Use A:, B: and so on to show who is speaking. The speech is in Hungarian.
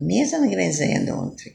A: Mi ez a Gewinn sehende und für